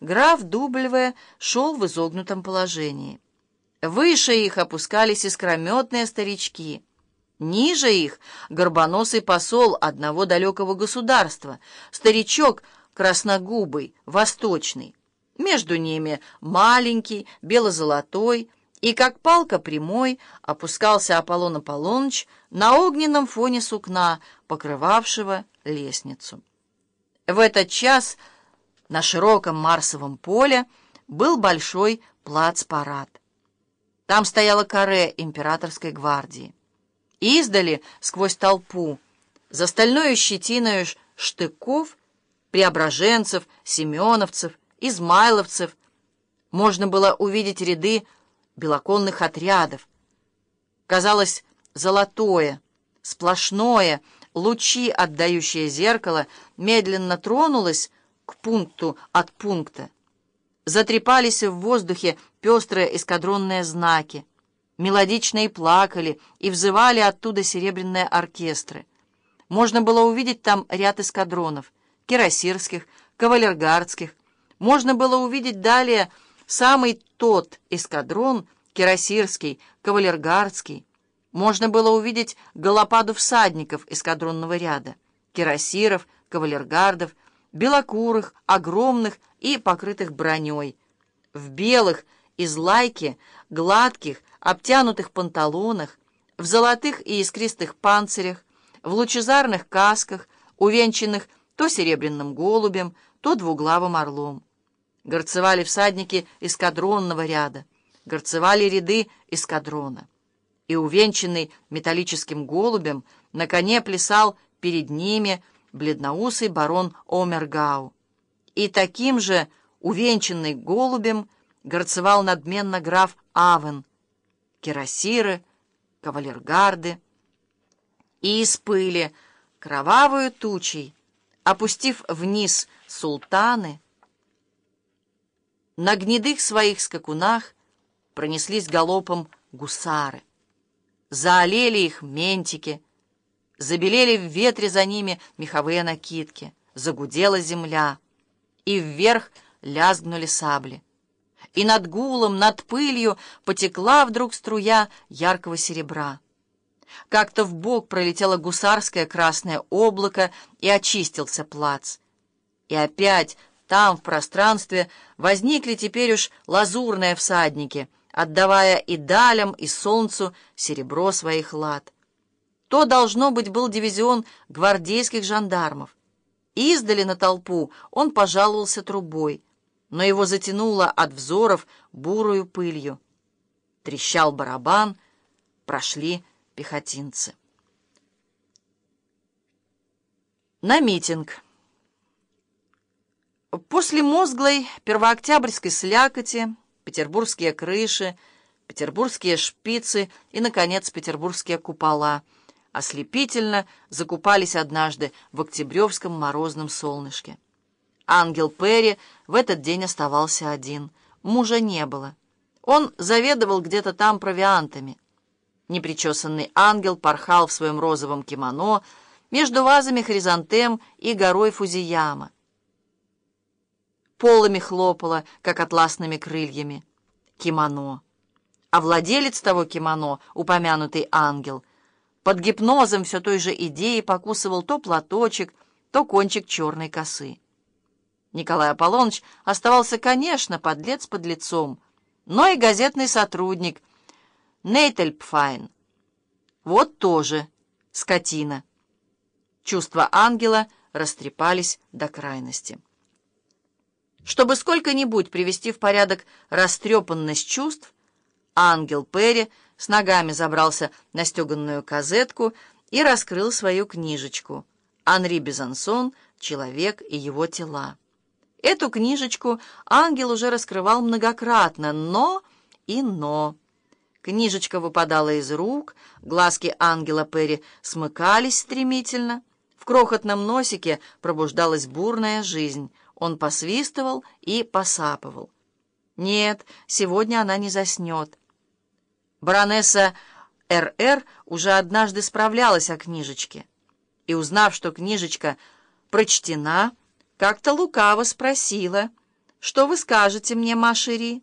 граф Дубльве шел в изогнутом положении. Выше их опускались искрометные старички. Ниже их — горбоносый посол одного далекого государства, старичок красногубый, восточный. Между ними маленький, бело-золотой, и, как палка прямой, опускался Аполлон Аполлоныч на огненном фоне сукна, покрывавшего лестницу. В этот час на широком Марсовом поле был большой плац-парад. Там стояла каре императорской гвардии. Издали, сквозь толпу, за стальной щетиною штыков, преображенцев, семеновцев, измайловцев, можно было увидеть ряды белоконных отрядов. Казалось, золотое, сплошное, лучи, отдающие зеркало, медленно тронулось к пункту от пункта. Затрепались в воздухе пестрые эскадронные знаки, мелодично и плакали, и взывали оттуда серебряные оркестры. Можно было увидеть там ряд эскадронов, кирасирских, кавалергардских. Можно было увидеть далее самый тот эскадрон, кирасирский, кавалергардский. Можно было увидеть голопаду всадников эскадронного ряда, кирасиров, кавалергардов, белокурых, огромных и покрытых броней, в белых, из лайки, гладких, обтянутых панталонах, в золотых и искристых панцирях, в лучезарных касках, увенчанных то серебряным голубем, то двуглавым орлом. Горцевали всадники эскадронного ряда, горцевали ряды эскадрона. И увенчанный металлическим голубем на коне плясал перед ними бледноусый барон Омергау. И таким же, увенчанный голубем, горцевал надменно граф Авен, кирасиры, кавалергарды, и из пыли, кровавую тучей, опустив вниз султаны, на гнедых своих скакунах пронеслись галопом гусары. Заолели их ментики, забелели в ветре за ними меховые накидки, загудела земля, и вверх лязгнули сабли. И над гулом, над пылью потекла вдруг струя яркого серебра. Как-то в бок пролетело гусарское красное облако, и очистился плац. И опять там, в пространстве, возникли теперь уж лазурные всадники, отдавая и далям, и солнцу серебро своих лад. То, должно быть, был дивизион гвардейских жандармов. Издали на толпу он пожаловался трубой, но его затянуло от взоров бурую пылью. Трещал барабан, прошли пехотинцы. На митинг. После мозглой первооктябрьской слякоти, петербургские крыши, петербургские шпицы и, наконец, петербургские купола ослепительно закупались однажды в октябревском морозном солнышке. Ангел Перри в этот день оставался один. Мужа не было. Он заведовал где-то там провиантами. Непричесанный ангел порхал в своем розовом кимоно между вазами хризантем и горой фузияма. Полами хлопало, как атласными крыльями. Кимоно. А владелец того кимоно, упомянутый ангел, под гипнозом все той же идеи покусывал то платочек, то кончик черной косы. Николай Аполлоныч оставался, конечно, подлец под лицом, но и газетный сотрудник Нейтельпфайн. Вот тоже скотина. Чувства ангела растрепались до крайности. Чтобы сколько-нибудь привести в порядок растрепанность чувств, ангел Перри с ногами забрался на стеганную казетку и раскрыл свою книжечку «Анри Безансон. Человек и его тела». Эту книжечку ангел уже раскрывал многократно, но и но. Книжечка выпадала из рук, глазки ангела Перри смыкались стремительно, в крохотном носике пробуждалась бурная жизнь — он посвистывал и посапывал. Нет, сегодня она не заснет. Баронесса Р.Р. уже однажды справлялась о книжечке. И, узнав, что книжечка прочтена, как-то лукаво спросила, Что вы скажете мне, Машери?»